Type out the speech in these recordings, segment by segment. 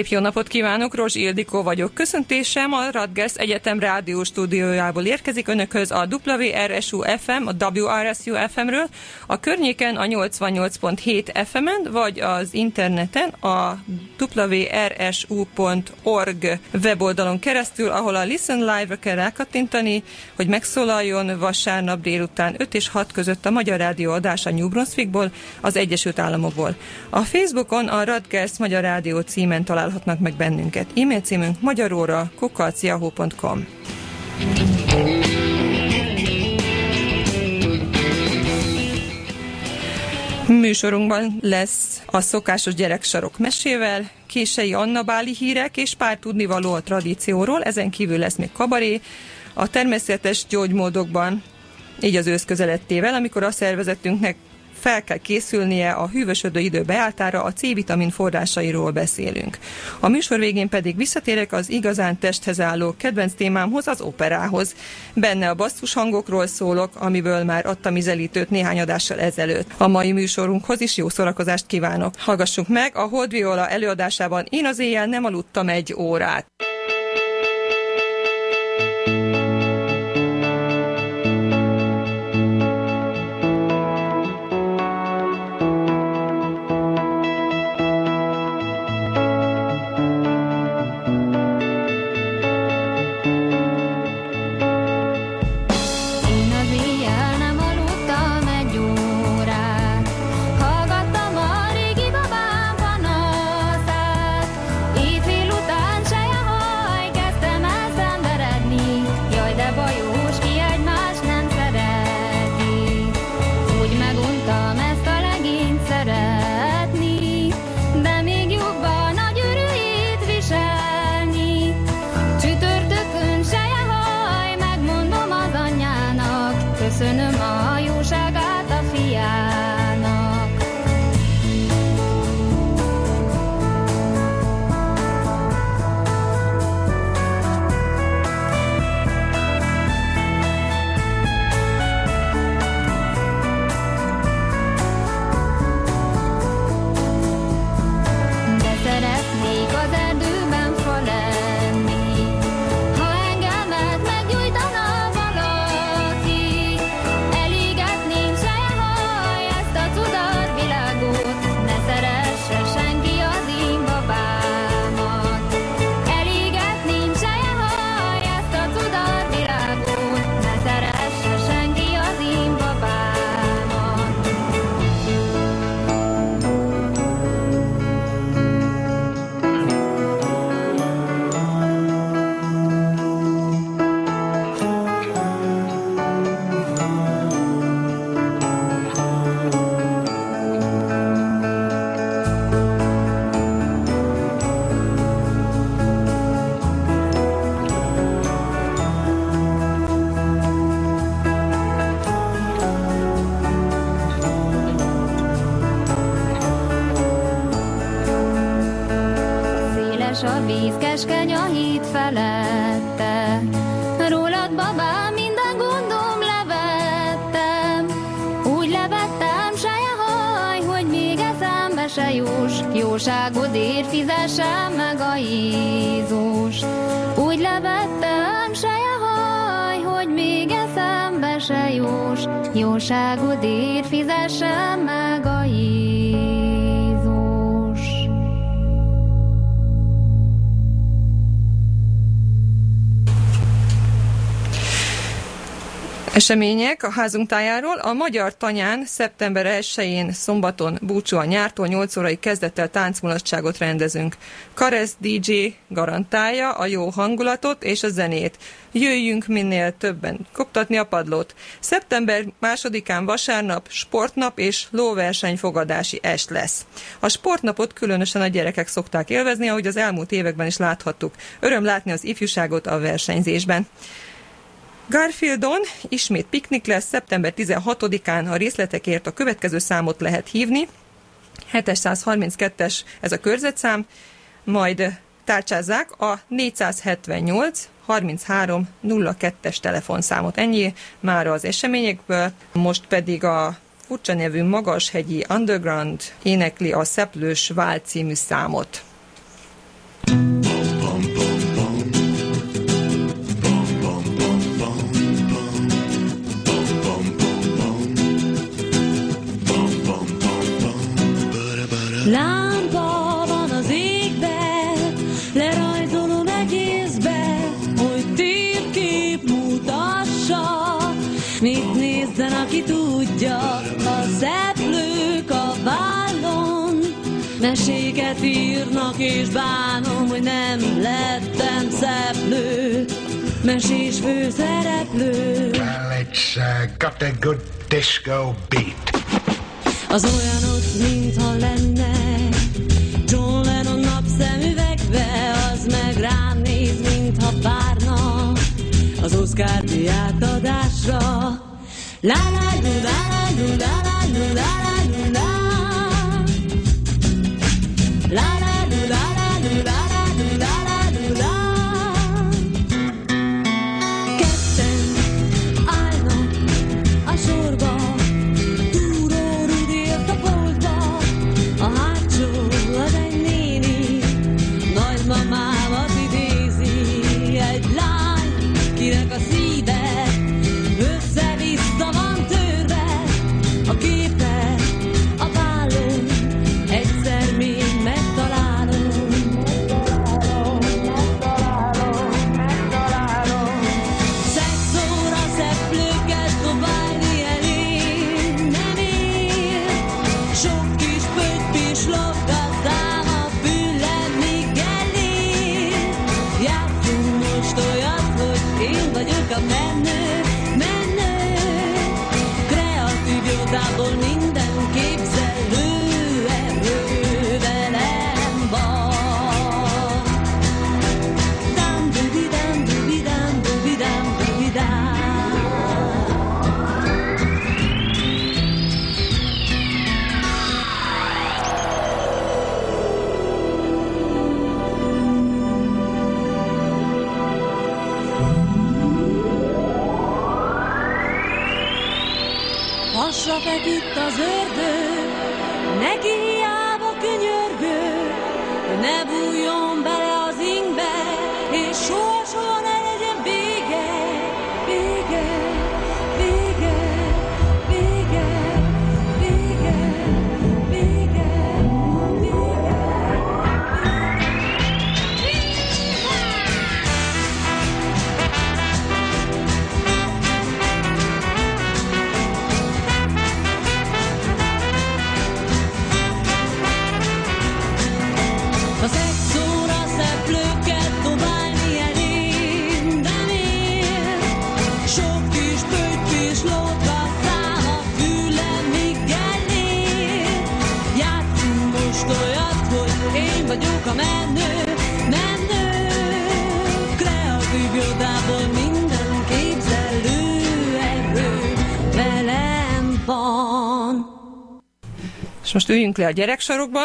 Szép jó napot kívánok, Rozs Ildikó vagyok. Köszöntésem a Radgers Egyetem rádió stúdiójából érkezik önökhöz a WRSU FM, a WRSU FM-ről, a környéken a 88.7 FM-en, vagy az interneten a wrsu.org weboldalon keresztül, ahol a Listen Live-ra kell rákattintani, hogy megszólaljon vasárnap délután 5 és 6 között a Magyar Rádió adása New Brunswickból, az Egyesült Államokból. A Facebookon a Radgers Magyar Rádió címen találhatnak meg bennünket. E-mail címünk magyaróra kukaciahu.com. Műsorunkban lesz a szokásos gyereksarok mesével, kései annabáli hírek és pár tudnivaló a tradícióról, ezen kívül lesz még kabaré, a természetes gyógymódokban, így az ősz közelettével, amikor a szervezetünknek fel kell készülnie a hűvösödő idő beálltára, a C-vitamin forrásairól beszélünk. A műsor végén pedig visszatérek az igazán testhez álló kedvenc témámhoz, az operához. Benne a basszus hangokról szólok, amiből már adtam izelítőt néhány adással ezelőtt. A mai műsorunkhoz is jó szórakozást kívánok. Hallgassuk meg a Hold Viola előadásában Én az éjjel nem aludtam egy órát. Fizessem meg Események a házunk tájáról. A Magyar Tanyán szeptember 1-én szombaton a nyártól 8 órai kezdettel táncmulatságot rendezünk. Karesz DJ garantálja a jó hangulatot és a zenét. Jöjjünk minél többen koptatni a padlót. Szeptember másodikán vasárnap sportnap és lóversenyfogadási est lesz. A sportnapot különösen a gyerekek szokták élvezni, ahogy az elmúlt években is láthattuk. Öröm látni az ifjúságot a versenyzésben. Garfieldon ismét piknik lesz, szeptember 16-án a részletekért a következő számot lehet hívni. 732-es ez a körzetszám, majd tárcsázzák a 478 33 02-es telefonszámot. Ennyi már az eseményekből, most pedig a furcsa nevű Magashegyi Underground énekli a Szeplős Vál című számot. Meséket írnak és bánom, hogy nem lettem szeplő, mesés főszereplő. Well, it's uh, got a good disco beat. Az olyanok, mintha lenne John Lennon napszemüvegbe Az meg rám néz, mintha várna Az Oscar átadásra La la la la la la la la la üljünk le a gyereksorokba,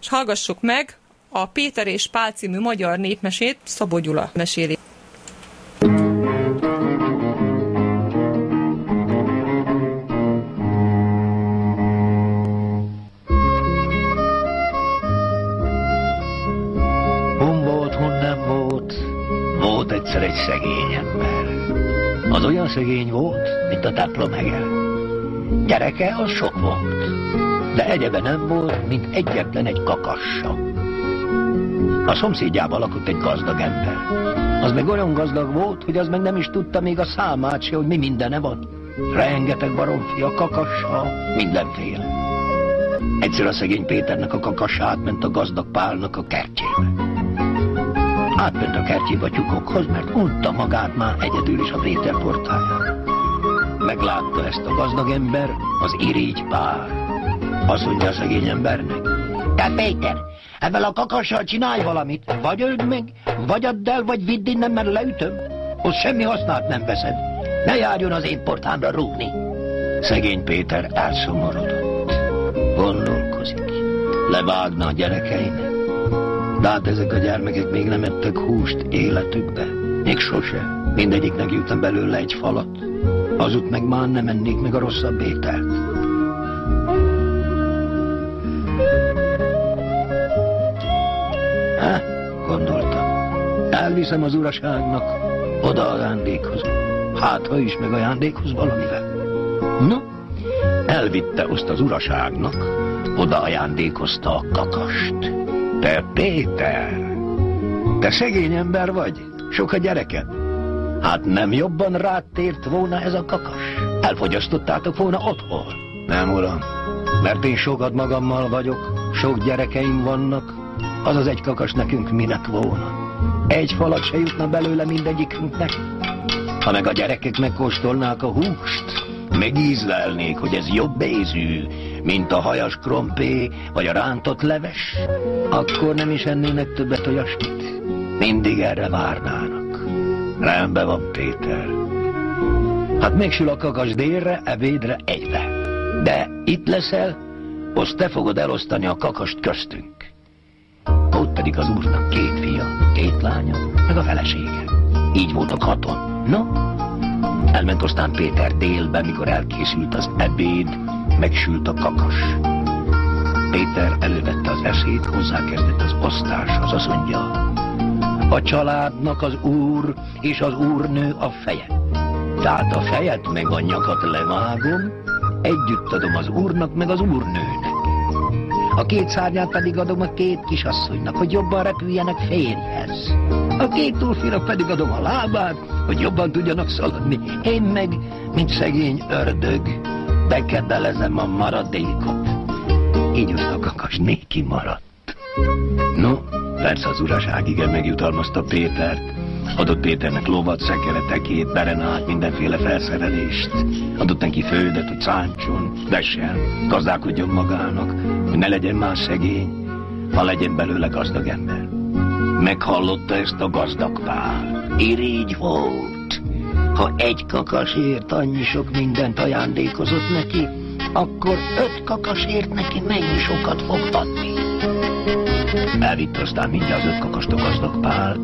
és hallgassuk meg A Péter és Pál című magyar népmesét Szabó Gyula meséli. Szegény volt, mint a templom hege. Gyereke az sok volt, de egyebe nem volt, mint egyetlen egy kakassa. A szomszédjában lakott egy gazdag ember. Az meg olyan gazdag volt, hogy az meg nem is tudta még a számát se, hogy mi mindene van. Rengeteg baromfia, kakassa, mindenféle. Egyszer a szegény Péternek a kakassa átment a gazdag Pálnak a kertjébe. Átment a kertjébe a tyúkokhoz, mert unta magát már egyedül is a Péter portáján. Meglátta ezt a gazdag ember, az irigy Pál. Azt mondja a szegény embernek. Te Péter, ebben a kakassal csinálj valamit. Vagy öld meg, vagy add el, vagy vidd innen, mert leütöm. Ott semmi hasznát nem veszed. Ne járjon az én portámra rúgni. Szegény Péter elszomorodott. Gondolkozik. Levágna a gyerekeinek. De hát ezek a gyermekek még nem ettek húst életükbe. Még sose. Mindegyiknek jutna belőle egy falat. Azut meg már nem ennék meg a rosszabb ételt. Elviszem az uraságnak, oda ajándékozom. Hát, ha is meg ajándékoz valamivel. No, elvitte azt az uraságnak, oda ajándékozta a kakast. Te Péter, te szegény ember vagy, sok a gyereked. Hát nem jobban rád tért volna ez a kakas? Elfogyasztottátok volna otthon? Nem, uram, mert én sokat magammal vagyok, sok gyerekeim vannak, az az egy kakas nekünk minek volna. Egy falat se jutna belőle mindegyikünknek. Ha meg a gyerekek megkóstolnák a húst, megízlelnék, hogy ez jobb ézű, mint a hajas krompé vagy a rántott leves, akkor nem is ennének többet olyasmit. Mindig erre várnának. Rendben van, Péter. Hát megsül a kakas délre, ebédre, egybe. De itt leszel, azt te fogod elosztani a kakast köztünk. Ott pedig az úrnak két fia, két lánya, meg a felesége. Így voltak haton. No, elment aztán Péter délbe, mikor elkészült az ebéd, megsült a kakas. Péter elővette az eszét, hozzákezdett az osztáshoz, azt mondja, a családnak az úr és az úrnő a feje. Tehát a fejet meg a nyakat levágom, együtt adom az úrnak meg az úrnőnek. A két szárnyát pedig adom a két kisasszonynak, hogy jobban repüljenek férjhez. A két túlfinak pedig adom a lábát, hogy jobban tudjanak szaladni. Én meg, mint szegény ördög, bekebelezem a maradékot. Így a kakas néki maradt. No, persze az uraság igen megjutalmazta Pétert. Adott Péternek lovat, szekeretekét, berenát, mindenféle felszerelést. Adott neki földet, hogy szántson, vessen, gazdálkodjon magának, hogy ne legyen már szegény, ha legyen belőle gazdag ember. Meghallotta ezt a gazdag pál. Irigy volt. Ha egy kakasért annyi sok mindent ajándékozott neki, akkor öt kakasért neki mennyi sokat fog adni. Elvitt aztán mindjárt az öt kakast a gazdag pál.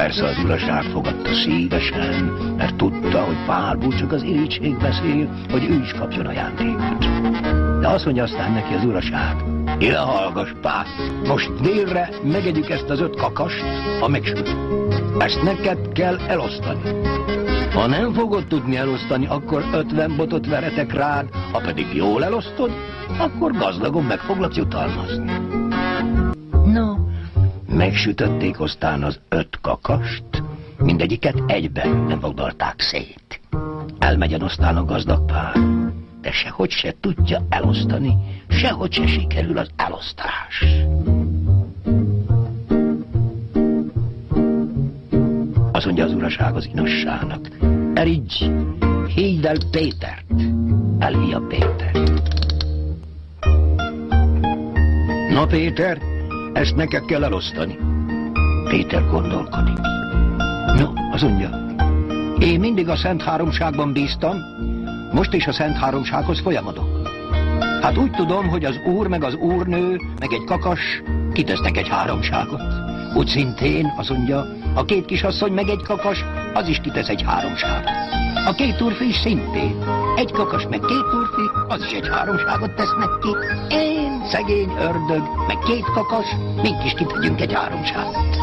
Persze az uraság fogadta szívesen, mert tudta, hogy pálból csak az irítség beszél, hogy ő is kapjon ajándékot. De azt mondja aztán neki az uraság, ide hallgass, pál, most délre megegyük ezt az öt kakast, a megsült. Ezt neked kell elosztani. Ha nem fogod tudni elosztani, akkor ötven botot veretek rád, ha pedig jól elosztod, akkor gazdagon meg foglak jutalmazni. Megsütötték aztán az öt kakast, mindegyiket egyben nem foglalták szét. Elmegyen aztán a gazdag pár, de sehogy se tudja elosztani, sehogy se sikerül az elosztás. Azt mondja az uraság az inossának. Erigy, hívd el Pétert. Elhívja Pétert. Na Péter, ezt neked kell elosztani. Péter gondolkodik. No, azt mondja. Én mindig a Szent Háromságban bíztam, most is a Szent Háromsághoz folyamodok. Hát úgy tudom, hogy az úr meg az úrnő, meg egy kakas kitesznek egy háromságot. Úgy szintén azt mondja, a két kisasszony meg egy kakas, az is kitesz egy háromságot. A két úrfi is szintén. Egy kakas meg két úrfi, az is egy háromságot tesznek ki. Én, szegény ördög, meg két kakas, mink is kitegyünk egy háromságot.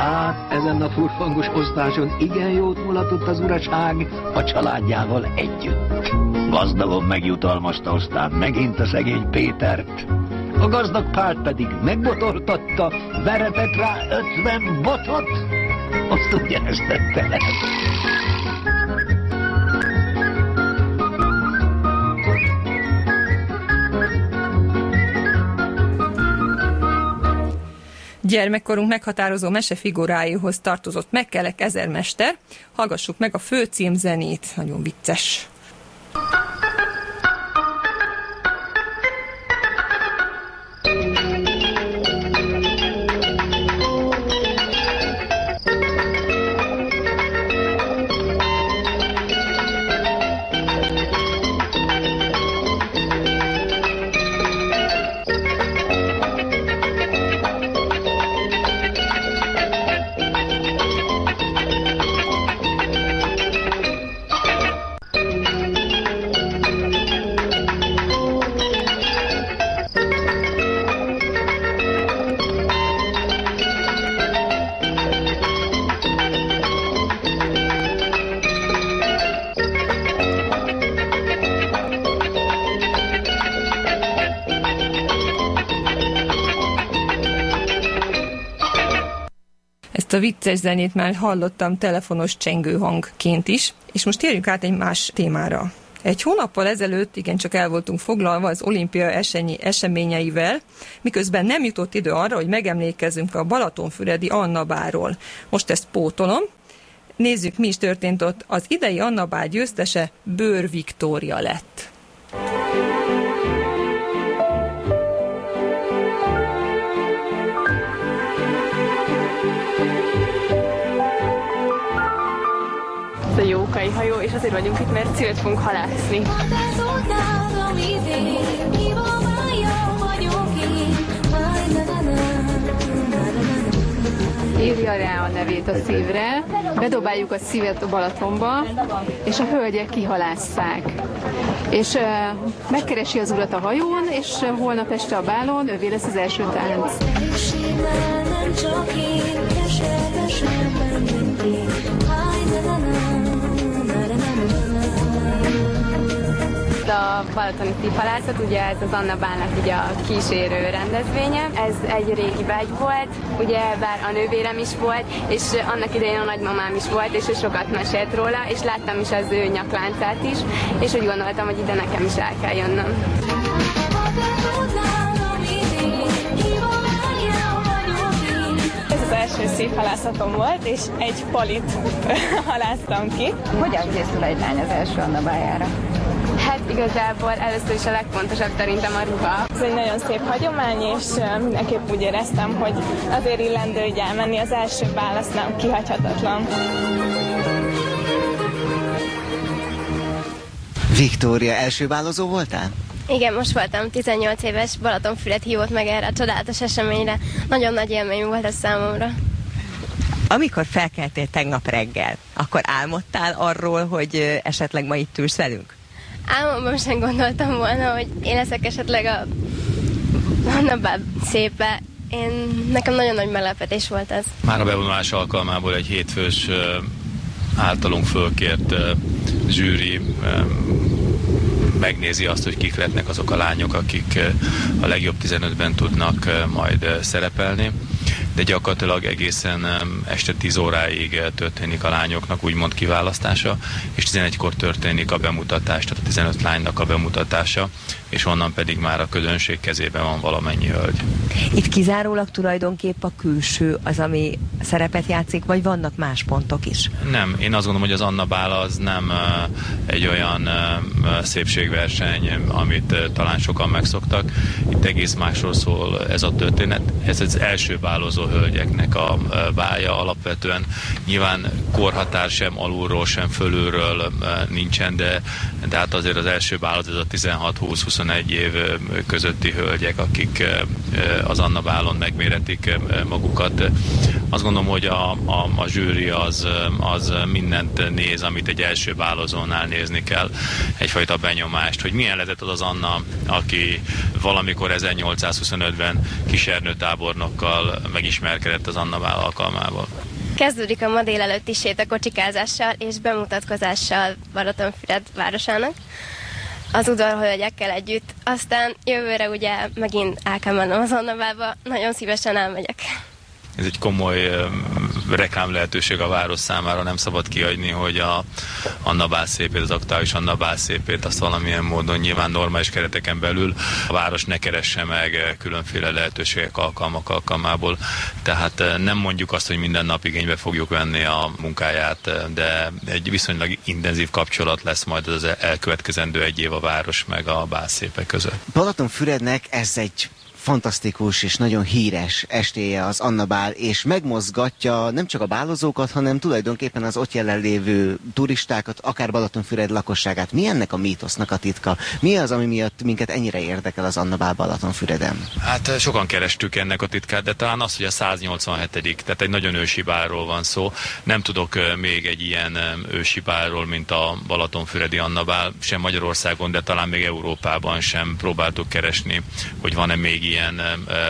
Hát ezen a furfangos osztáson igen jót mulatott az uraság a családjával együtt. Gazdagon megjutalmazta aztán megint a szegény Pétert. A gazdag párt pedig megbotoltatta, veretett rá ötven botot, azt ugyanezt tette le. Gyermekkorunk meghatározó mesefiguráihoz tartozott Megkelek ezermester. Hallgassuk meg a főcímzenét, nagyon vicces. A vicces zenét már hallottam telefonos csengőhangként is, és most térjünk át egy más témára. Egy hónappal ezelőtt igencsak el voltunk foglalva az olimpia esenyi, eseményeivel, miközben nem jutott idő arra, hogy megemlékezzünk a Balatonfüredi Annabáról. Most ezt pótolom. Nézzük, mi is történt ott. Az idei Annabár győztese Bőr Viktória lett. Ez a jókai hajó, és azért vagyunk itt, mert szívet fogunk halászni. Írja rá a nevét a szívre, bedobáljuk a szívet a Balatonba, és a hölgyek kihalásszák. És uh, megkeresi az urat a hajón, és uh, holnap este a bálon ővé lesz az első tánc. Nem csak én, keservesen na, na, na, a Balatoni Szívhalászat, ugye ez az Anna Bálnak ugye a kísérő rendezvénye. Ez egy régi vágy volt, ugye bár a nővérem is volt, és annak idején a nagymamám is volt, és ő sokat mesélt róla, és láttam is az ő nyakláncát is, és úgy gondoltam, hogy ide nekem is el kell jönnöm. Ez az első szívhalászatom volt, és egy palit halásztam ki. Hogyan készül egy lány az első annabájára? Hát igazából először is a legfontosabb szerintem a ruha. Ez egy nagyon szép hagyomány, és mindenképp úgy éreztem, hogy azért illendő így elmenni, az első válasz nem kihagyhatatlan. Viktória, első válozó voltál? Igen, most voltam 18 éves, Balatonfület hívott meg erre a csodálatos eseményre. Nagyon nagy élmény volt ez számomra. Amikor felkeltél tegnap reggel, akkor álmodtál arról, hogy esetleg ma itt ülsz velünk? Álmomban sem gondoltam volna, hogy én leszek esetleg a Annabel szépe. Én, nekem nagyon nagy meglepetés volt ez. Már a bevonulás alkalmából egy hétfős általunk fölkért zsűri megnézi azt, hogy kik lehetnek azok a lányok, akik a legjobb 15-ben tudnak majd szerepelni de gyakorlatilag egészen este 10 óráig ö, történik a lányoknak úgymond kiválasztása, és 11-kor történik a bemutatás, tehát a 15 lánynak a bemutatása, és onnan pedig már a közönség kezében van valamennyi hölgy. Itt kizárólag tulajdonképp a külső az, ami szerepet játszik, vagy vannak más pontok is? Nem, én azt gondolom, hogy az Anna Bála az nem egy olyan szépségverseny, amit talán sokan megszoktak. Itt egész másról szól ez a történet. Ez az első bálozó hölgyeknek a bája alapvetően. Nyilván korhatár sem alulról, sem fölülről nincsen, de, de hát azért az első bálozó ez a 16-20-21 20-21 év közötti hölgyek, akik az Anna Bálon megméretik magukat. Azt gondolom, hogy a, a, a zsűri az, az mindent néz, amit egy első bálozónál nézni kell. Egyfajta benyomást, hogy milyen lehetett az az Anna, aki valamikor 1825-ben kísérnőtábornokkal megismerkedett az Anna Bál alkalmával. Kezdődik a ma délelőtti sétakocsikázással és bemutatkozással Balatonfüred városának az udvarhölgyekkel együtt. Aztán jövőre ugye megint el kell mennem az Annabába, nagyon szívesen elmegyek ez egy komoly reklám lehetőség a város számára, nem szabad kiadni, hogy a Anna Bálszépét, az aktuális Anna Bálszépét, azt valamilyen módon nyilván normális kereteken belül a város ne keresse meg különféle lehetőségek alkalmak alkalmából. Tehát nem mondjuk azt, hogy minden nap igénybe fogjuk venni a munkáját, de egy viszonylag intenzív kapcsolat lesz majd az elkövetkezendő egy év a város meg a Bálszépek között. Balatonfürednek ez egy fantasztikus és nagyon híres estéje az Anna Bál, és megmozgatja nem csak a bálozókat, hanem tulajdonképpen az ott jelenlévő turistákat, akár Balatonfüred lakosságát. Mi ennek a mítosznak a titka? Mi az, ami miatt minket ennyire érdekel az Anna Bál Balatonfüreden? Hát eh, sokan kerestük ennek a titkát, de talán az, hogy a 187 tehát egy nagyon ősi bálról van szó. Nem tudok eh, még egy ilyen eh, ősi bálról, mint a Balatonfüredi Anna Bál, sem Magyarországon, de talán még Európában sem próbáltuk keresni, hogy van-e még ilyen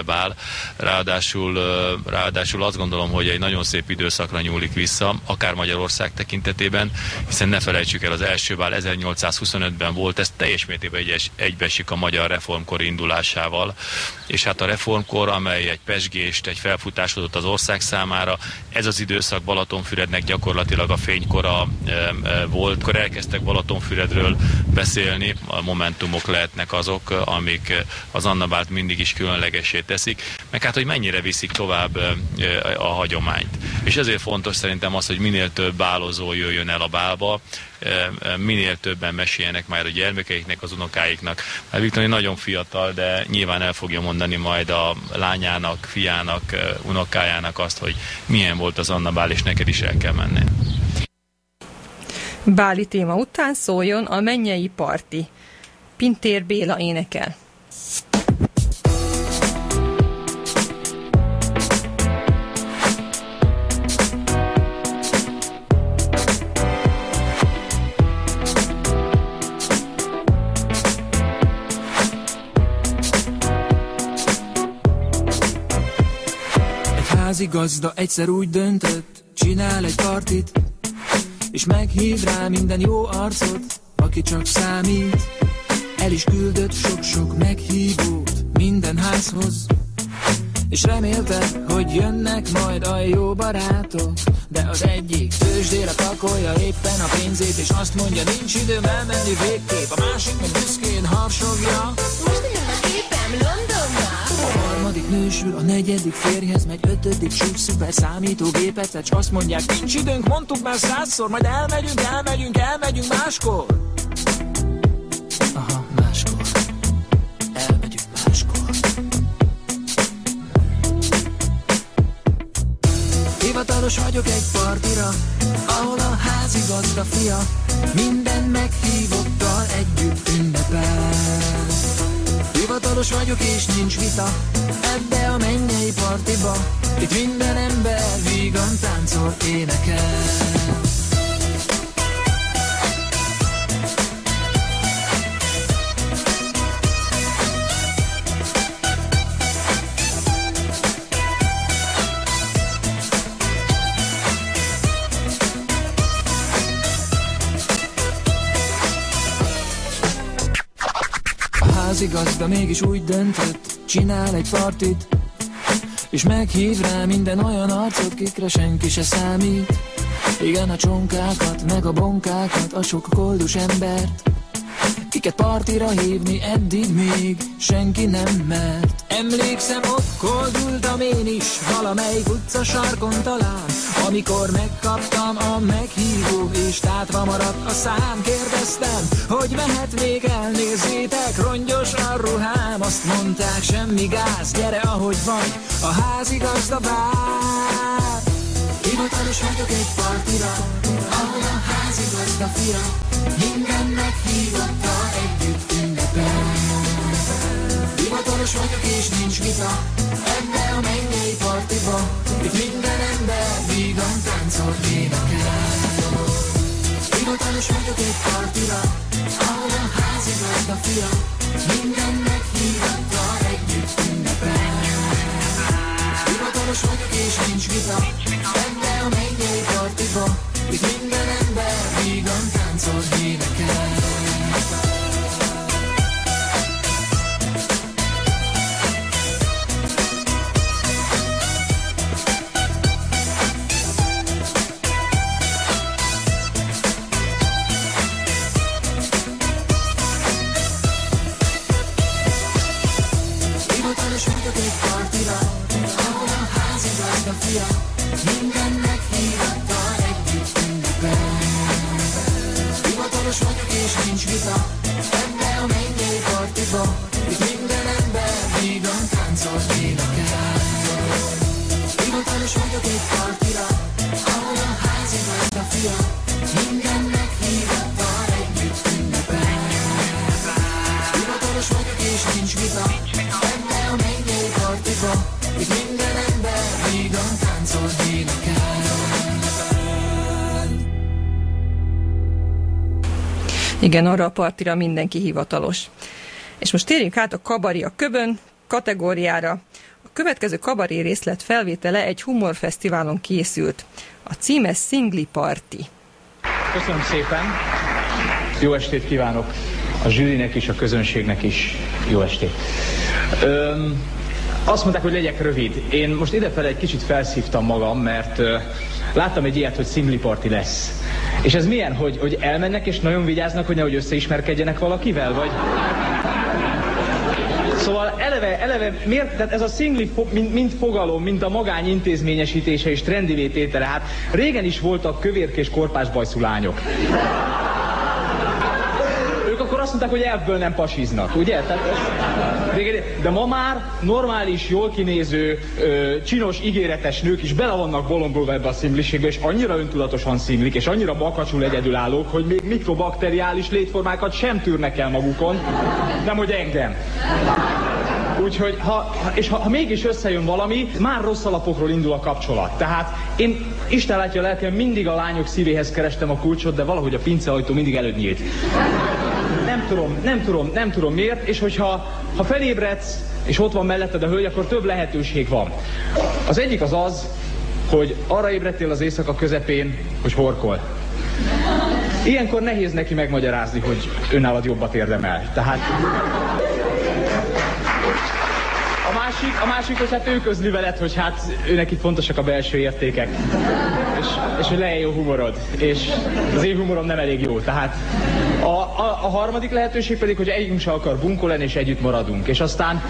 bál. Ráadásul, ráadásul azt gondolom, hogy egy nagyon szép időszakra nyúlik vissza, akár Magyarország tekintetében, hiszen ne felejtsük el, az első bál 1825-ben volt, ez teljes mértékben egyes, egybeesik a magyar reformkor indulásával, és hát a reformkor, amely egy pesgést, egy felfutást adott az ország számára, ez az időszak Balatonfürednek gyakorlatilag a fénykora e, e, volt. Akkor elkezdtek Balatonfüredről beszélni, a momentumok lehetnek azok, amik az Annabált mindig is különlegesé teszik, meg hát, hogy mennyire viszik tovább a hagyományt. És ezért fontos szerintem az, hogy minél több bálozó jöjjön el a bálba, minél többen meséljenek már a gyermekeiknek, az unokáiknak. Mert Viktor nagyon fiatal, de nyilván el fogja mondani majd a lányának, fiának, unokájának azt, hogy milyen volt az Anna Bál, és neked is el kell menni. Báli téma után szóljon a mennyei parti. Pintér Béla énekel. Házigazda egyszer úgy döntött, csinál egy partit, és meghív rá minden jó arcot, aki csak számít. El is küldött sok-sok meghívót minden házhoz, és remélte, hogy jönnek majd a jó barátok. De az egyik tőzsdére pakolja éppen a pénzét És azt mondja, nincs időm elmenni végképp. A másik meg büszkén harsogja harmadik nősül, a negyedik férjhez megy Ötödik csúcs szuper számítógépet És azt mondják, nincs időnk, mondtuk már százszor Majd elmegyünk, elmegyünk, elmegyünk máskor. Aha, máskor. Elmegyünk máskor. Hivatalos vagyok egy partira, ahol a házigazda fia minden meghívottal együtt. ünnepel. Hivatalos vagyok és nincs vita, ebbe a mennyei partiba, itt minden ember vígan táncol, énekel. Házigazda mégis úgy döntött, csinál egy partit, és meghív rá minden olyan arcot, kikre senki se számít. Igen, a csonkákat, meg a bonkákat, a sok koldus embert, kiket partira hívni eddig még senki nem mert. Emlékszem, ott koldultam én is, valamelyik utca sarkon talán, amikor megkaptam a meghívó, és tátva maradt a szám. Kérdeztem, hogy mehetnék el, nézzétek, rongyos a ruhám. Azt mondták, semmi gáz, gyere ahogy vagy, a házigazda vár. Hivatalos vagyok egy partira, ahol a házigazda fia minden meghívottal együtt ünnepel. Hivatalos vagyok és nincs vita. Ebbe a mennyei partiba. Itt minden ember vígan táncol énekel. Hivatalos vagyok egy partira. Ahol a házigazda fia. Minden meghívattal együtt ünnepel. Hivatalos vagyok és nincs vita. Ebbe a mennyei partiba. Itt minden ember vígan táncol énekel Igen, arra a partira mindenki hivatalos. És most térjünk át a kabari a köbön kategóriára. A következő kabari részlet felvétele egy humorfesztiválon készült. A címe Singli Party. Köszönöm szépen. Jó estét kívánok a zsűrinek is, a közönségnek is. Jó estét. Öm, azt mondták, hogy legyek rövid. Én most idefele egy kicsit felszívtam magam, mert ö, láttam egy ilyet, hogy szingli party lesz. És ez milyen, hogy, hogy elmennek és nagyon vigyáznak, hogy nehogy összeismerkedjenek valakivel, vagy... Szóval eleve, eleve miért, tehát ez a szingli, fo, mint, mint fogalom, mint a magány intézményesítése és trendivé hát régen is voltak kövérkés korpás bajszú. Ők akkor azt mondták, hogy elfből nem pasiznak, ugye? Tehát ez, de ma már normális, jól kinéző, csinos, ígéretes nők is bele vannak bolondulva ebbe a szimliségbe, és annyira öntudatosan szimlik, és annyira bakacsul egyedülállók, hogy még mikrobakteriális létformákat sem tűrnek el magukon, nem hogy engem. Úgyhogy, ha, és ha, ha mégis összejön valami, már rossz alapokról indul a kapcsolat. Tehát én, Isten látja a lelkem, mindig a lányok szívéhez kerestem a kulcsot, de valahogy a pinceajtó mindig előtt nyílt. Nem tudom, nem tudom, nem tudom miért, és hogyha ha felébredsz, és ott van melletted a hölgy, akkor több lehetőség van. Az egyik az az, hogy arra ébredtél az éjszaka közepén, hogy horkol. Ilyenkor nehéz neki megmagyarázni, hogy önnálad jobbat érdemel. Tehát másik, a másik, hogy hát ő közli veled, hogy hát őnek itt fontosak a belső értékek. És, és hogy legyen jó humorod. És az én humorom nem elég jó. Tehát a, a, a harmadik lehetőség pedig, hogy egyikünk se akar bunkó lenni, és együtt maradunk. És aztán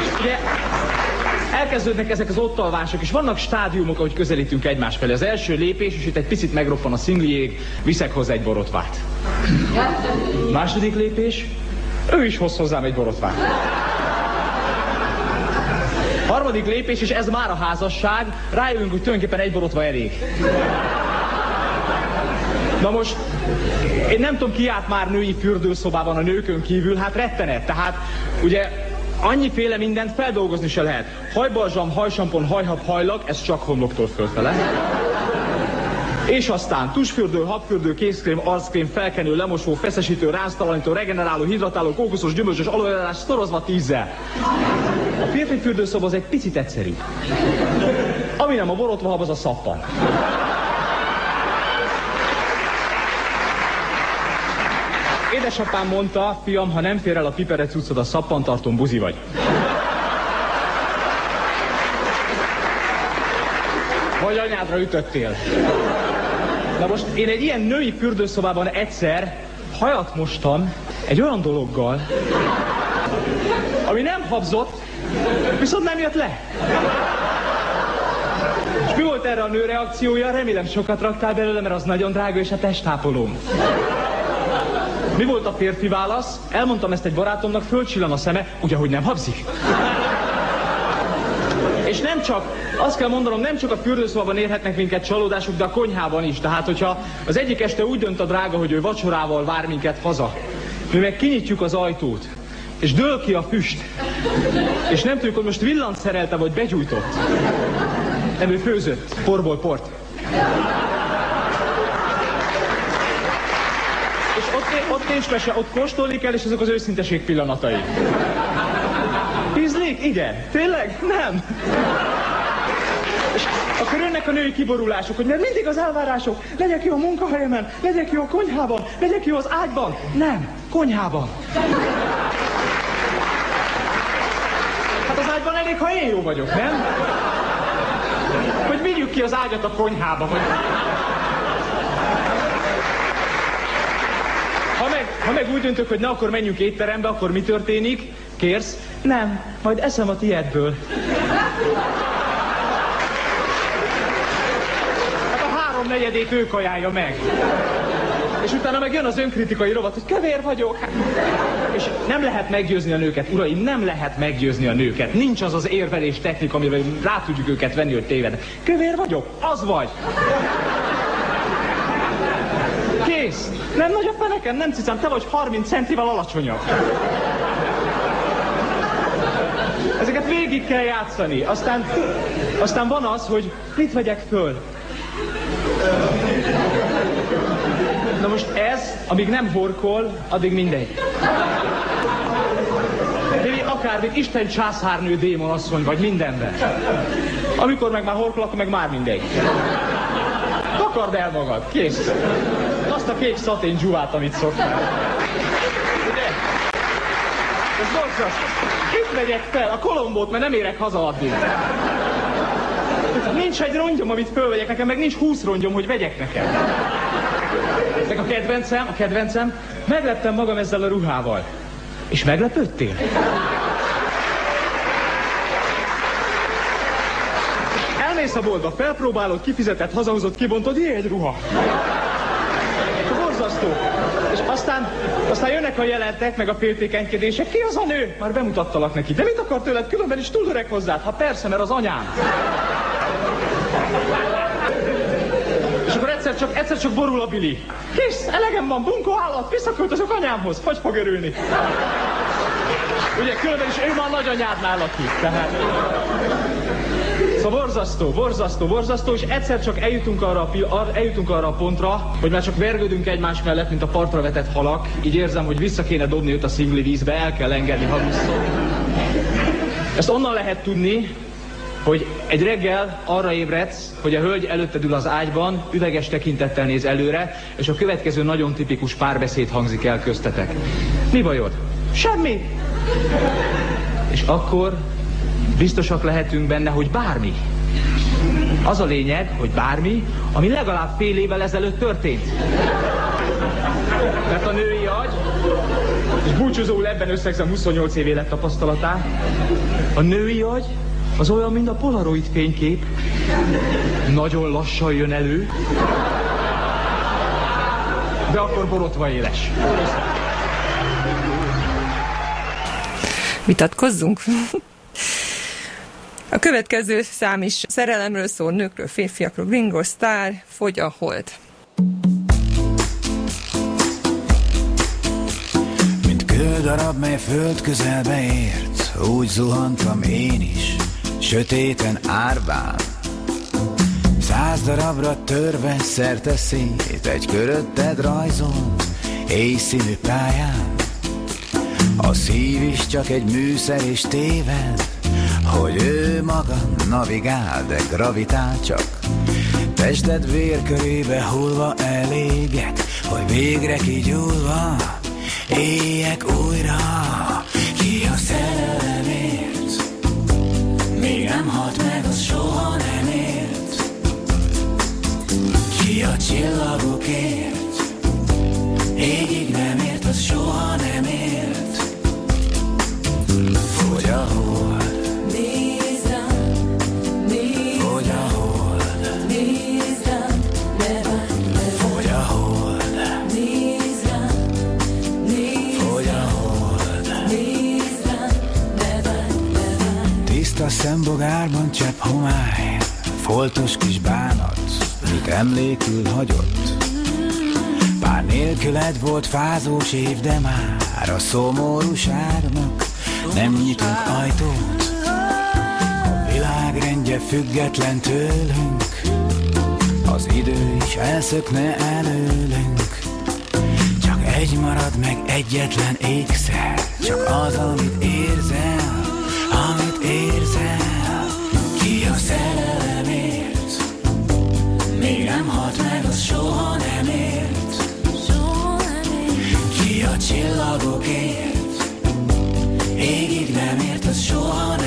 és ugye elkezdődnek ezek az ottalvások, és vannak stádiumok, ahogy közelítünk egymás felé. Az első lépés, és itt egy picit megroppan a szingliég, viszek hozzá egy borotvát. Második lépés, ő is hoz hozzám egy borotvát. Harmadik lépés, és ez már a házasság, rájövünk, hogy tulajdonképpen egy borotva elég. Na most, én nem tudom, ki járt már női fürdőszobában a nőkön kívül, hát rettenet. Tehát, ugye, annyiféle mindent feldolgozni se lehet. Hajbalzsam, hajsampon, hajhab, hajlak, ez csak homloktól fölfele. És aztán tusfürdő, habfürdő, kézkrém, arckrém, felkenő, lemosó, feszesítő, ráztalanító, regeneráló, hidratáló, kókuszos, gyümölcsös, aloelás, szorozva tízzel. A férfi fürdőszoba az egy picit egyszerű. Ami nem a borotva hab, az a szappan. Édesapám mondta, fiam, ha nem fér el a pipere cuccod, a szappantartón buzi vagy. Vagy anyádra ütöttél. Na most én egy ilyen női fürdőszobában egyszer hajat mostam egy olyan dologgal, ami nem habzott, viszont nem jött le. És mi volt erre a nő reakciója? Remélem sokat raktál belőle, mert az nagyon drága, és a testápolóm. Mi volt a férfi válasz? Elmondtam ezt egy barátomnak, fölcsillan a szeme, ugye, hogy nem habzik. És nem csak, azt kell mondanom, nem csak a fürdőszobában érhetnek minket csalódások, de a konyhában is. Tehát, hogyha az egyik este úgy dönt a drága, hogy ő vacsorával vár minket haza, mi meg kinyitjuk az ajtót, és dől ki a füst. És nem tudjuk, hogy most villant szerelte, vagy begyújtott. Nem, ő főzött, porból port. És ott, ott nincs mese, ott kóstolni kell, és ezek az őszinteség pillanatai. Ízlik? Igen. Tényleg? Nem. Akkor jönnek a női kiborulások, hogy mert mindig az elvárások, legyek jó a munkahelyemen, legyek jó a konyhában, legyek jó az ágyban. Nem, konyhában. Hát az ágyban elég, ha én jó vagyok, nem? Hogy vigyük ki az ágyat a konyhába, hogy... Ha meg, ha meg úgy döntök, hogy ne, akkor menjünk étterembe, akkor mi történik? Kérsz? Nem, majd eszem a tiédből. Hát a háromnegyedét ő kajálja meg. És utána meg jön az önkritikai rovat, hogy kevér vagyok. Hát, És nem lehet meggyőzni a nőket, uraim, nem lehet meggyőzni a nőket. Nincs az az érvelés technika, amivel rá tudjuk őket venni, hogy téved. Kövér vagyok, az vagy. Kész. Nem nagy a feneken, nem cicám, te vagy 30 centivel alacsonyabb. Ezeket végig kell játszani. Aztán, aztán van az, hogy mit vegyek föl. Na most ez, amíg nem horkol, addig mindegy. Déli akármit, Isten császárnő, démon asszony vagy mindenben. Amikor meg már horkol, akkor meg már mindegy. Takard el magad, kész. Azt a kék szatén dzsuvát, amit szoktál. Ugye? Ez borzasztó. Itt megyek fel, a Kolombót, mert nem érek haza addig. Nincs egy rongyom, amit fölvegyek nekem, meg nincs húsz rongyom, hogy vegyek nekem. Meg a kedvencem, a kedvencem, megleptem magam ezzel a ruhával. És meglepődtél? Elmész a boltba, felpróbálod, kifizetett, hazahozott, kibontod, jé, egy ruha. Borzasztó. És aztán, aztán jönnek a jelentek, meg a féltékenykedések. Ki az a nő? Már bemutattalak neki. De mit akar tőled? Különben is túl öreg hozzád. Ha persze, mert az anyám. És akkor egyszer csak, egyszer csak borul a Billy. Kész, elegem van, bunkó állat, visszaköltözök anyámhoz. Hogy fog örülni? Ugye, különben is ő már nagyanyádnál lakik, tehát... Szóval borzasztó, borzasztó, borzasztó, és egyszer csak eljutunk arra, a, ar- eljutunk arra a pontra, hogy már csak vergődünk egymás mellett, mint a partra vetett halak. Így érzem, hogy vissza kéne dobni őt a szingli vízbe, el kell engedni halusszon. Ezt onnan lehet tudni, hogy egy reggel arra ébredsz, hogy a hölgy előtted ül az ágyban, üveges tekintettel néz előre, és a következő nagyon tipikus párbeszéd hangzik el köztetek. Mi bajod? Semmi. És akkor biztosak lehetünk benne, hogy bármi. Az a lényeg, hogy bármi, ami legalább fél évvel ezelőtt történt. Mert a női agy, és búcsúzóul ebben összegzem 28 év élettapasztalatá, a női agy az olyan, mint a polaroid fénykép. Nagyon lassan jön elő, de akkor borotva éles. Vitatkozzunk? A következő szám is szerelemről szól, nőkről, férfiakról, Ringo Starr, fogy a hold. Mint kődarab, mely föld közelbe ért, úgy zuhantam én is, sötéten árván. Száz darabra törve szerte szét, egy körötted rajzol, éjszínű pályán. A szív is csak egy műszer és téved, hogy ő maga navigál, de gravitál csak. Tested vérkörébe hullva elégek, hogy végre kigyúlva éljek újra. Ki a szerelemért, még nem halt meg, az soha nem ért. Ki a csillagokért, égig nem ért, az soha nem ért. Fogy a hold, fogy a hold, Tiszta szembogárban csepp homály, foltos kis bánat, mit emlékül hagyott. Bár nélküled volt fázós év, de már a szomorúságnak nem nyitunk ajtót A világrendje független tőlünk Az idő is elszökne előlünk Csak egy marad meg egyetlen ékszer Csak az, amit érzel, amit szerelemért Még nem halt meg, az soha nem ért. Ki a csillagokért? Égig nem ért, az soha nem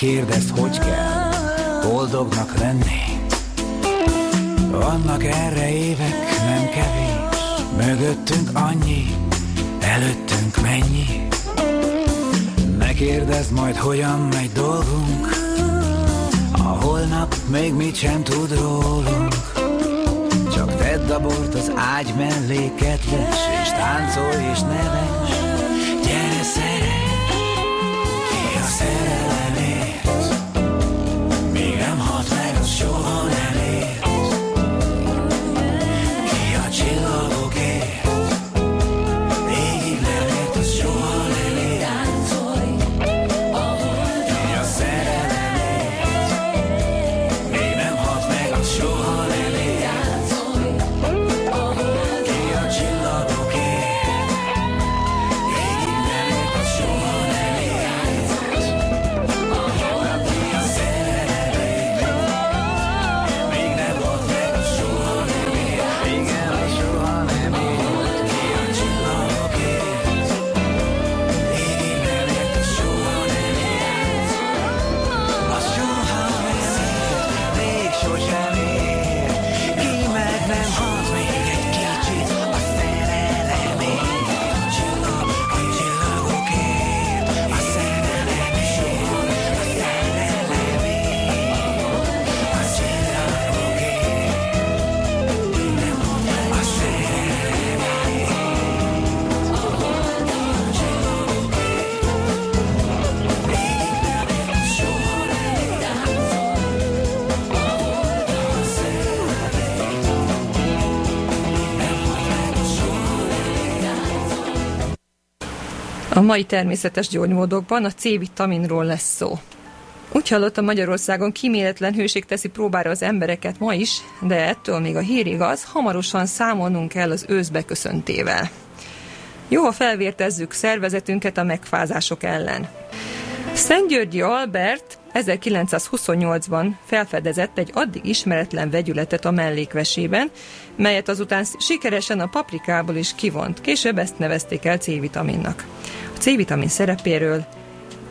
kérdezd, hogy kell boldognak lenni? Vannak erre évek, nem kevés. Mögöttünk annyi, előttünk mennyi. Ne kérdezd majd, hogyan megy dolgunk. A holnap még mit sem tud rólunk. Csak tedd a bort az ágy mellé, kedves És táncolj és neves mai természetes gyógymódokban a C-vitaminról lesz szó. Úgy hallottam Magyarországon kíméletlen hőség teszi próbára az embereket ma is, de ettől még a hír igaz, hamarosan számolnunk kell az őszbeköszöntével. Jó, ha felvértezzük szervezetünket a megfázások ellen. Szentgyörgyi Albert 1928-ban felfedezett egy addig ismeretlen vegyületet a mellékvesében, melyet azután sikeresen a paprikából is kivont. Később ezt nevezték el C-vitaminnak. C-vitamin szerepéről,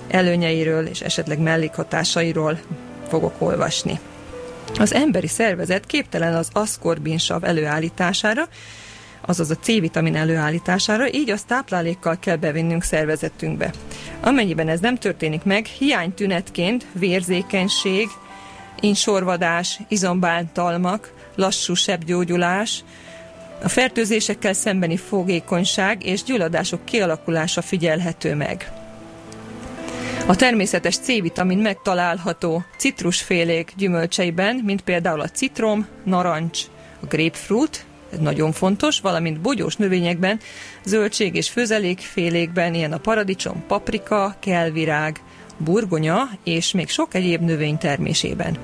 előnyeiről és esetleg mellékhatásairól fogok olvasni. Az emberi szervezet képtelen az aszkorbinsav előállítására, azaz a C-vitamin előállítására, így azt táplálékkal kell bevinnünk szervezetünkbe. Amennyiben ez nem történik meg, hiánytünetként vérzékenység, insorvadás, izombántalmak, lassú sebgyógyulás, a fertőzésekkel szembeni fogékonyság és gyulladások kialakulása figyelhető meg. A természetes C-vitamin megtalálható citrusfélék gyümölcseiben, mint például a citrom, narancs, a grapefruit, ez nagyon fontos, valamint bogyós növényekben, zöldség és főzelékfélékben, ilyen a paradicsom, paprika, kelvirág, burgonya és még sok egyéb növény termésében.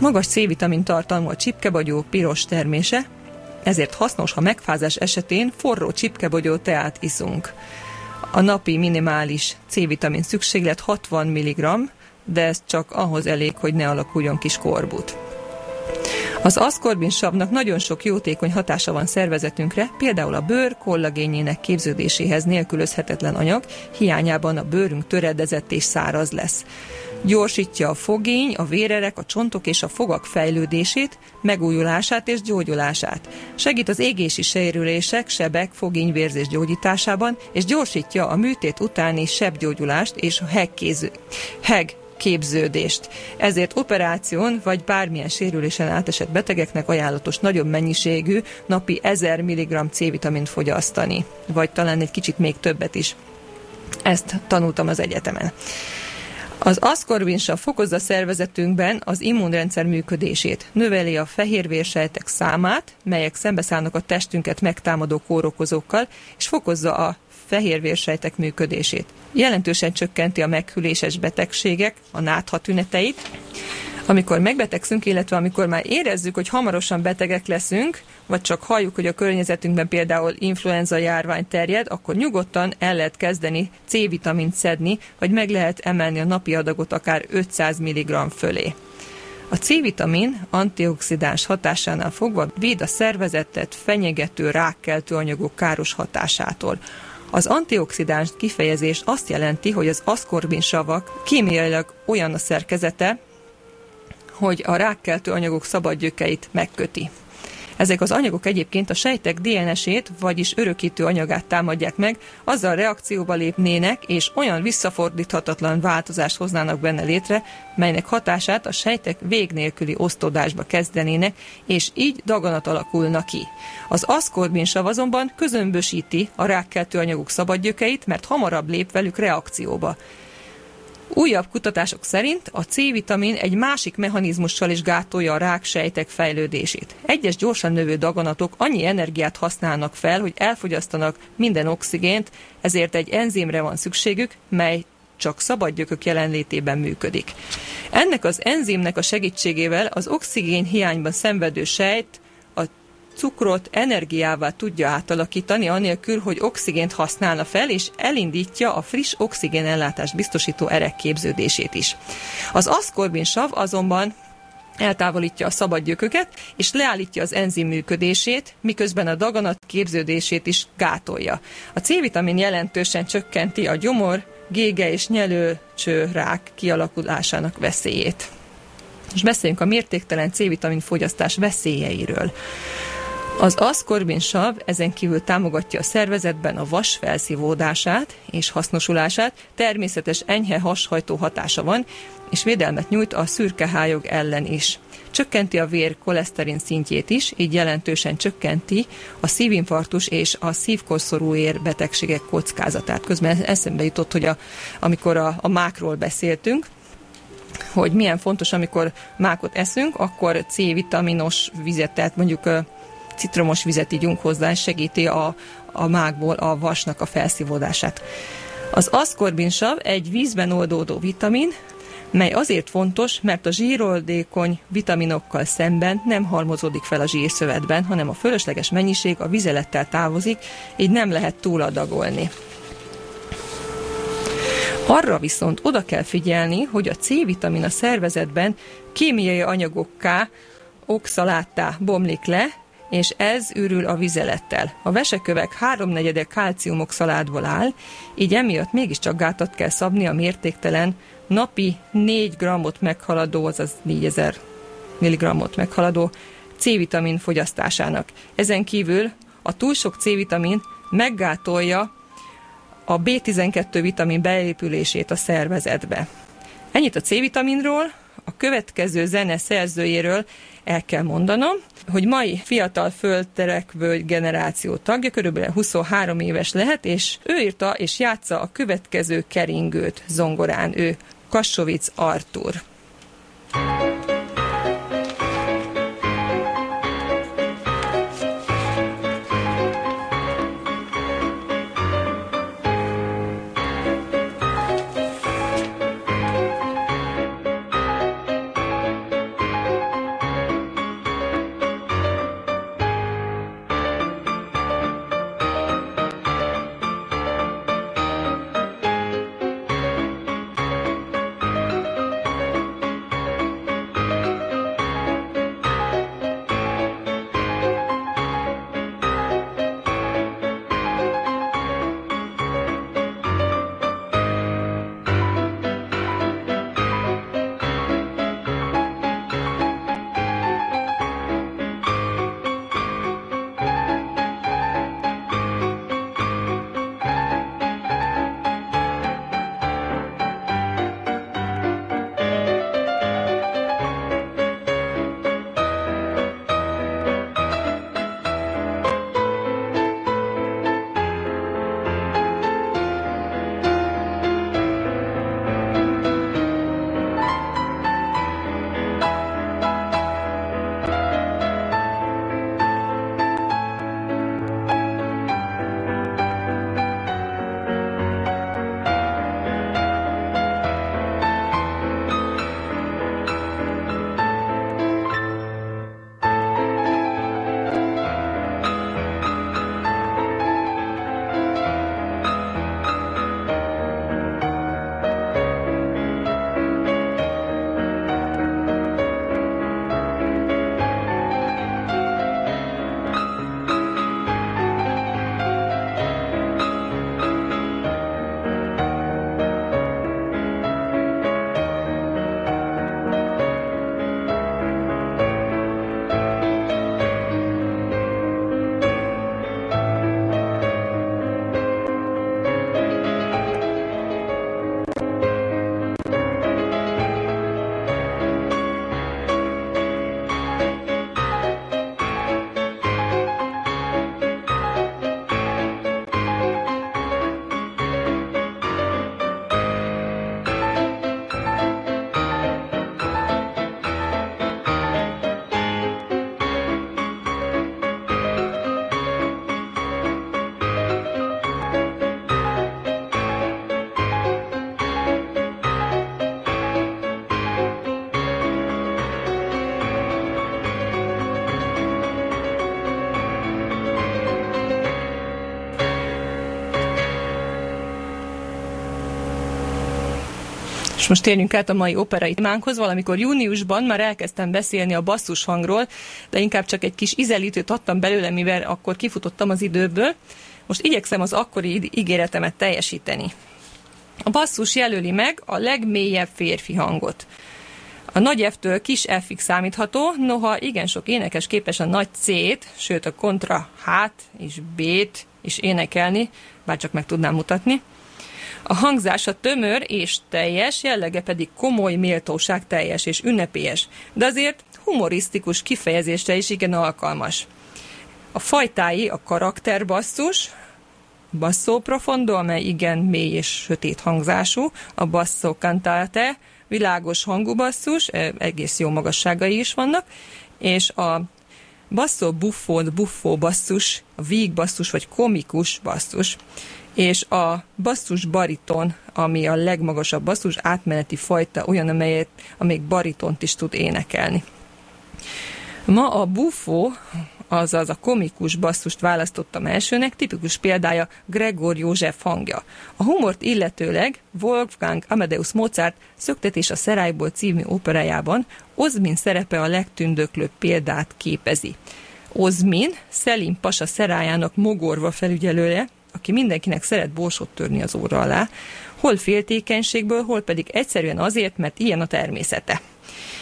Magas C-vitamin tartalmú a csipkebogyó piros termése, ezért hasznos, ha megfázás esetén forró csipkebogyó teát iszunk. A napi minimális C-vitamin szükséglet 60 mg, de ez csak ahhoz elég, hogy ne alakuljon kis korbut. Az aszkorbin savnak nagyon sok jótékony hatása van szervezetünkre, például a bőr kollagénjének képződéséhez nélkülözhetetlen anyag, hiányában a bőrünk töredezett és száraz lesz. Gyorsítja a fogény, a vérerek, a csontok és a fogak fejlődését, megújulását és gyógyulását. Segít az égési sérülések, sebek, fogényvérzés gyógyításában, és gyorsítja a műtét utáni sebgyógyulást és a hegkéző, heg képződést. Ezért operáción vagy bármilyen sérülésen átesett betegeknek ajánlatos nagyobb mennyiségű napi 1000 mg C-vitamint fogyasztani, vagy talán egy kicsit még többet is. Ezt tanultam az egyetemen. Az aszkorbinsav fokozza szervezetünkben az immunrendszer működését, növeli a fehérvérsejtek számát, melyek szembeszállnak a testünket megtámadó kórokozókkal, és fokozza a fehérvérsejtek működését. Jelentősen csökkenti a meghűléses betegségek, a nátha tüneteit. Amikor megbetegszünk, illetve amikor már érezzük, hogy hamarosan betegek leszünk, vagy csak halljuk, hogy a környezetünkben például influenza járvány terjed, akkor nyugodtan el lehet kezdeni C-vitamint szedni, vagy meg lehet emelni a napi adagot akár 500 mg fölé. A C-vitamin antioxidáns hatásánál fogva véd a szervezetet fenyegető rákkeltő anyagok káros hatásától. Az antioxidáns kifejezés azt jelenti, hogy az aszkorbinsavak kémiailag olyan a szerkezete, hogy a rákkeltő anyagok szabadgyökeit megköti. Ezek az anyagok egyébként a sejtek DNS-ét, vagyis örökítő anyagát támadják meg, azzal reakcióba lépnének, és olyan visszafordíthatatlan változást hoznának benne létre, melynek hatását a sejtek vég nélküli osztódásba kezdenének, és így daganat alakulna ki. Az aszkorbinsav azonban közömbösíti a rákkeltő anyagok szabadgyökeit, mert hamarabb lép velük reakcióba. Újabb kutatások szerint a C-vitamin egy másik mechanizmussal is gátolja a ráksejtek fejlődését. Egyes gyorsan növő daganatok annyi energiát használnak fel, hogy elfogyasztanak minden oxigént, ezért egy enzimre van szükségük, mely csak szabadgyökök jelenlétében működik. Ennek az enzimnek a segítségével az oxigén hiányban szenvedő sejt cukrot energiává tudja átalakítani, anélkül, hogy oxigént használna fel, és elindítja a friss oxigénellátást biztosító erek képződését is. Az aszkorbinsav azonban eltávolítja a szabad gyököket, és leállítja az enzim működését, miközben a daganat képződését is gátolja. A C-vitamin jelentősen csökkenti a gyomor, gége és nyelőcső rák kialakulásának veszélyét. És beszéljünk a mértéktelen C-vitamin fogyasztás veszélyeiről. Az aszkorbinsav ezen kívül támogatja a szervezetben a vas felszívódását és hasznosulását, természetes enyhe hashajtó hatása van, és védelmet nyújt a szürkehályog ellen is. Csökkenti a vér koleszterin szintjét is, így jelentősen csökkenti a szívinfarktus és a szívkorszorú ér betegségek kockázatát. Közben eszembe jutott, hogy a, amikor a, a mákról beszéltünk, hogy milyen fontos, amikor mákot eszünk, akkor C-vitaminos vizet, tehát mondjuk citromos vizet ígyunk hozzá, segíti a, a mágból a vasnak a felszívódását. Az aszkorbinsav egy vízben oldódó vitamin, mely azért fontos, mert a zsíroldékony vitaminokkal szemben nem halmozódik fel a zsírszövetben, hanem a fölösleges mennyiség a vizelettel távozik, így nem lehet túladagolni. Arra viszont oda kell figyelni, hogy a C-vitamin a szervezetben kémiai anyagokká, oxaláttá bomlik le, és ez ürül a vizelettel. A vesekövek háromnegyede kálciumok szaládból áll, így emiatt mégiscsak gátat kell szabni a mértéktelen napi 4 grammot meghaladó, azaz 4000 mg meghaladó C-vitamin fogyasztásának. Ezen kívül a túl sok C-vitamin meggátolja a B12 vitamin beépülését a szervezetbe. Ennyit a C-vitaminról, a következő zene szerzőjéről el kell mondanom, hogy mai fiatal földterekvő generáció tagja, körülbelül 23 éves lehet, és ő írta és játsza a következő keringőt zongorán, ő Kassovic Artur. És most térjünk át a mai operai témánkhoz. Valamikor júniusban már elkezdtem beszélni a basszus hangról, de inkább csak egy kis izelítőt adtam belőle, mivel akkor kifutottam az időből. Most igyekszem az akkori ígéretemet teljesíteni. A basszus jelöli meg a legmélyebb férfi hangot. A nagy F-től kis F-ig számítható, noha igen sok énekes képes a nagy C-t, sőt a kontra H-t és B-t is énekelni, bár csak meg tudnám mutatni. A hangzása tömör és teljes, jellege pedig komoly, méltóság teljes és ünnepélyes, de azért humorisztikus kifejezésre is igen alkalmas. A fajtái a karakterbasszus, basso profondo, amely igen mély és sötét hangzású, a basso cantate, világos hangú basszus, eh, egész jó magasságai is vannak, és a basso buffo, buffo basszus, a víg basszus vagy komikus basszus, és a basszus bariton, ami a legmagasabb basszus, átmeneti fajta, olyan, amelyet, amelyik baritont is tud énekelni. Ma a buffo, azaz a komikus basszust választottam elsőnek, tipikus példája Gregor József hangja. A humort illetőleg Wolfgang Amadeus Mozart Szöktetés a Szerályból című operájában Ozmin szerepe a legtündöklőbb példát képezi. Ozmin, Szelim Pasa szerájának mogorva felügyelője, aki mindenkinek szeret borsot törni az óra alá, hol féltékenységből, hol pedig egyszerűen azért, mert ilyen a természete.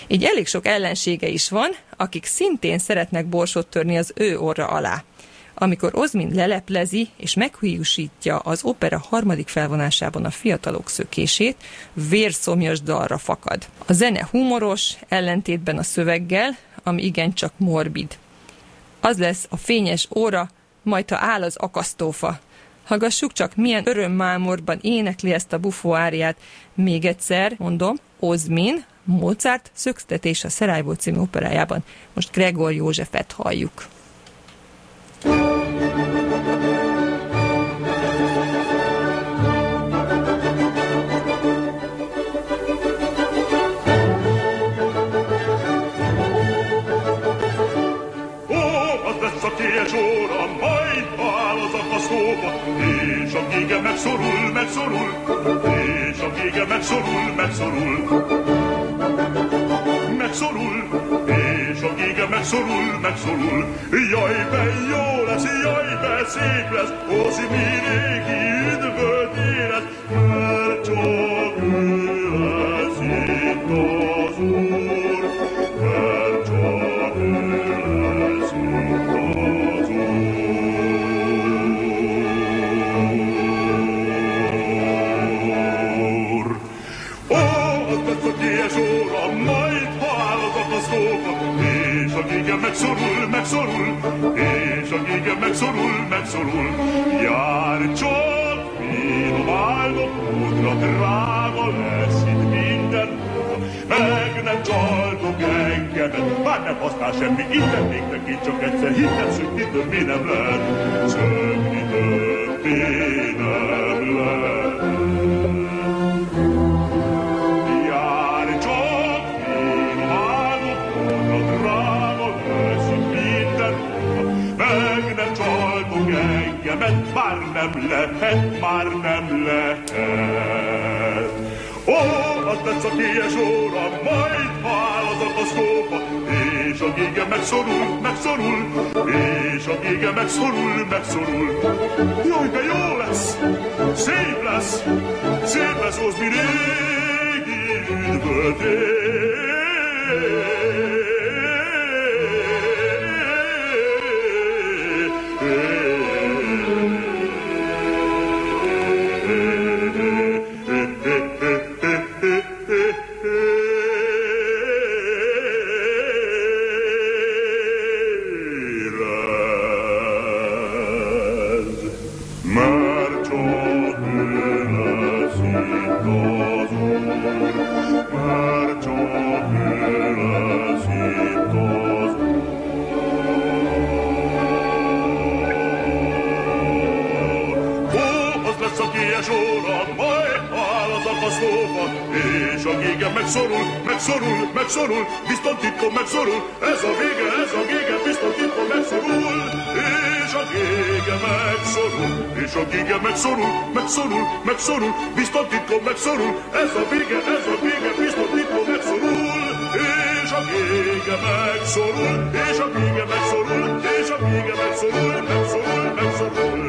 Így elég sok ellensége is van, akik szintén szeretnek borsot törni az ő orra alá. Amikor Ozmin leleplezi és meghújúsítja az opera harmadik felvonásában a fiatalok szökését, vérszomjas dalra fakad. A zene humoros, ellentétben a szöveggel, ami igencsak morbid. Az lesz a fényes óra, majd ha áll az akasztófa. Hallgassuk csak, milyen örömmámorban énekli ezt a bufó áriát. Még egyszer mondom, Ozmin, Mozart Szöktetés a Szerályból című operájában. Most Gregor Józsefet halljuk. Megszorul, megszorul, és a gége megszorul, megszorul. Megszorul, és a gége megszorul, megszorul. Jaj, be jó lesz, jaj, be szép lesz, Ózi mi régi üdvöt érez, mert csak ő gége megszorul, megszorul, és a gége megszorul, megszorul. Jár csak finom áldott útra, drága lesz itt minden meg nem csaltok engemet, már nem használ semmi, innen még neki csak egyszer, hittem szökni többé nem lehet, szökni többé nem lehet. Engemet, már nem lehet, már nem lehet. Ó, az lesz a kies óra, majd ha áll az akasztóba, és a gége megszorul, megszorul, és a gége megszorul, megszorul. Jaj, de jó lesz, szép lesz, szép lesz, hoz mi régi Már megszorul, biztos titkon megszorul, ez a vége, ez a gége, biztos titkon megszorul, és a gége megszorul, és a gége megszorul, megszorul, megszorul, biztos titkon megszorul, ez a vége, ez a vége, biztos titkon megszorul, és a gége megszorul, és a gége megszorul, és a gége megszorul, megszorul, megszorul.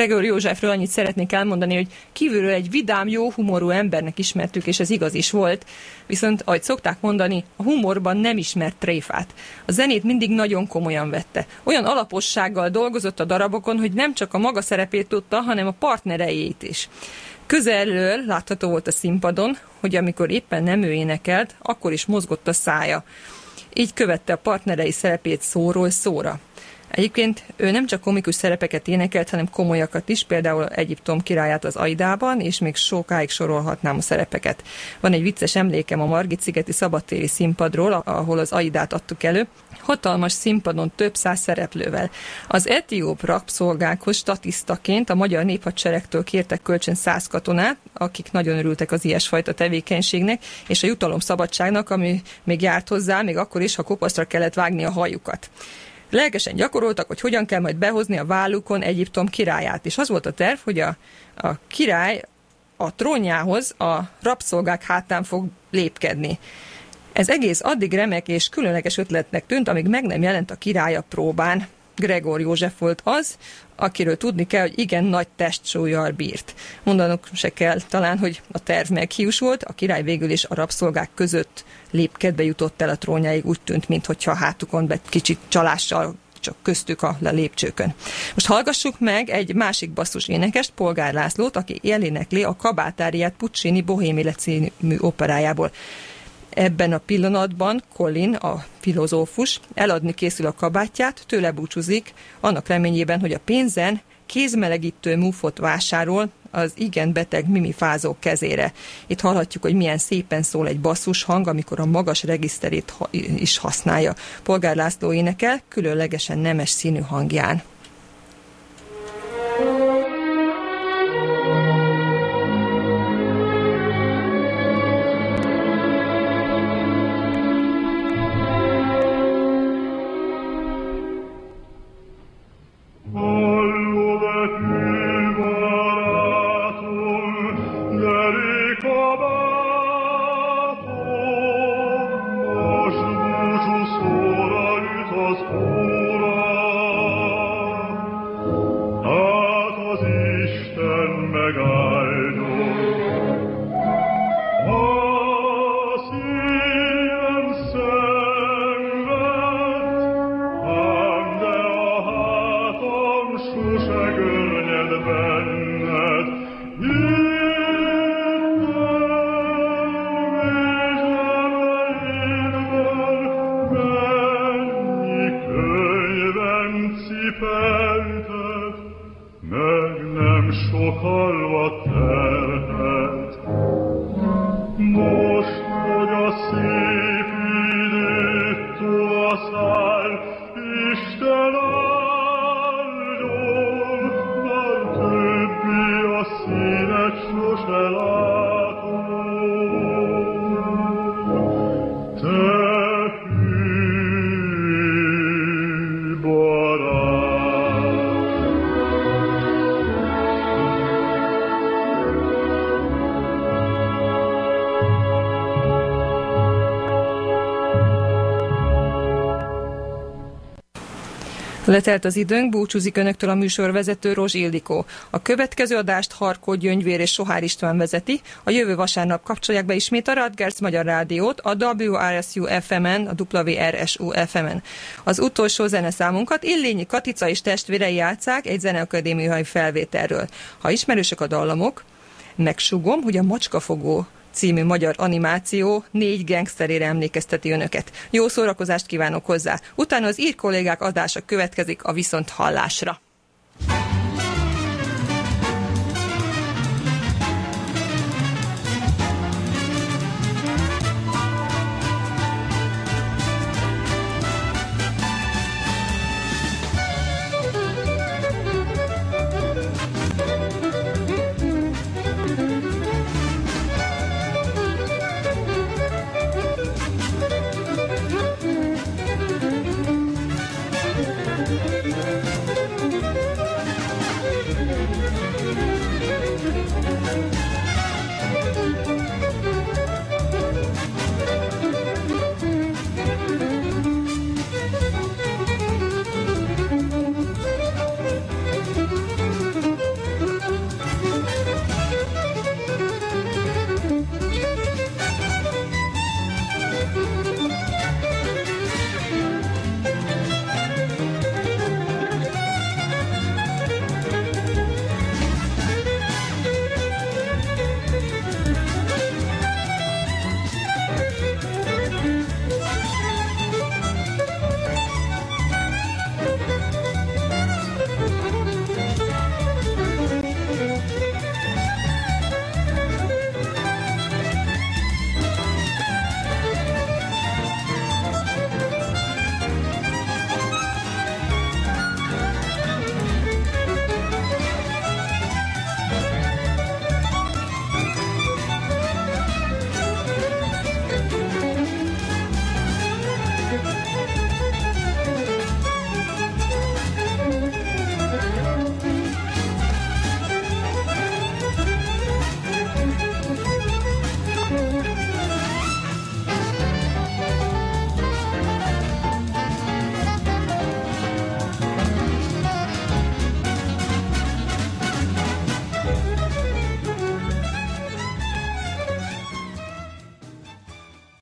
Gregor Józsefről annyit szeretnék elmondani, hogy kívülről egy vidám, jó humorú embernek ismertük, és ez igaz is volt, viszont, ahogy szokták mondani, a humorban nem ismert tréfát. A zenét mindig nagyon komolyan vette. Olyan alapossággal dolgozott a darabokon, hogy nem csak a maga szerepét tudta, hanem a partnereit is. Közelről látható volt a színpadon, hogy amikor éppen nem ő énekelt, akkor is mozgott a szája. Így követte a partnerei szerepét szóról szóra. Egyébként ő nem csak komikus szerepeket énekelt, hanem komolyakat is, például Egyiptom királyát az Aidában, és még sokáig sorolhatnám a szerepeket. Van egy vicces emlékem a Margit szigeti szabadtéri színpadról, ahol az Aidát adtuk elő. Hatalmas színpadon több száz szereplővel. Az etióp rabszolgákhoz statisztaként a magyar néphadseregtől kértek kölcsön száz katonát, akik nagyon örültek az ilyesfajta tevékenységnek, és a jutalom szabadságnak, ami még járt hozzá, még akkor is, ha kopasztra kellett vágni a hajukat. Lelkesen gyakoroltak, hogy hogyan kell majd behozni a vállukon Egyiptom királyát. És az volt a terv, hogy a, a király a trónjához a rabszolgák hátán fog lépkedni. Ez egész addig remek és különleges ötletnek tűnt, amíg meg nem jelent a király a próbán. Gregor József volt az, akiről tudni kell, hogy igen nagy testsúlyjal bírt. Mondanok se kell talán, hogy a terv meghiúsult, a király végül is a rabszolgák között lépkedve jutott el a trónjáig, úgy tűnt, mintha hátukon be kicsit csalással csak köztük a lépcsőkön. Most hallgassuk meg egy másik basszus énekest, Polgár Lászlót, aki elénekli a kabátáriát Puccini Bohémi című operájából. Ebben a pillanatban Colin, a filozófus, eladni készül a kabátját, tőle búcsúzik, annak reményében, hogy a pénzen kézmelegítő mufot vásárol az igen beteg mimifázó kezére. Itt hallhatjuk, hogy milyen szépen szól egy basszus hang, amikor a magas regiszterét ha- is használja. Polgár László énekel, különlegesen nemes színű hangján. Sose Letelt az időnk, búcsúzik önöktől a műsorvezető Rozs Ildikó. A következő adást Harkó Gyöngyvér és Sohár István vezeti. A jövő vasárnap kapcsolják be ismét a Radgerc Magyar Rádiót, a WRSU FM-en, a WRSU FM-en. Az utolsó zeneszámunkat Illényi Katica és testvérei játszák egy zeneakadémiai felvételről. Ha ismerősek a dallamok, megsugom, hogy a Macskafogó című magyar animáció négy gangsterére emlékezteti önöket. Jó szórakozást kívánok hozzá. Utána az ír kollégák adása következik a viszont hallásra.